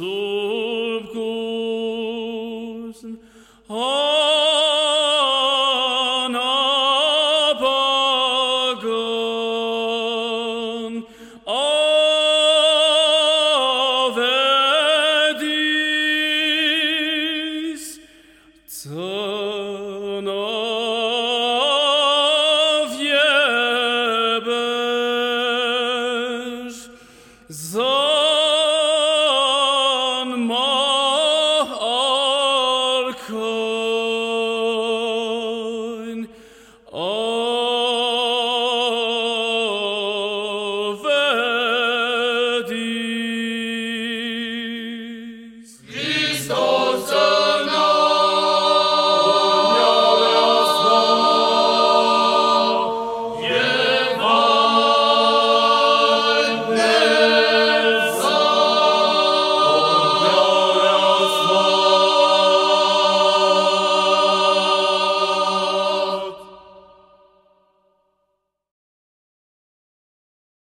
sol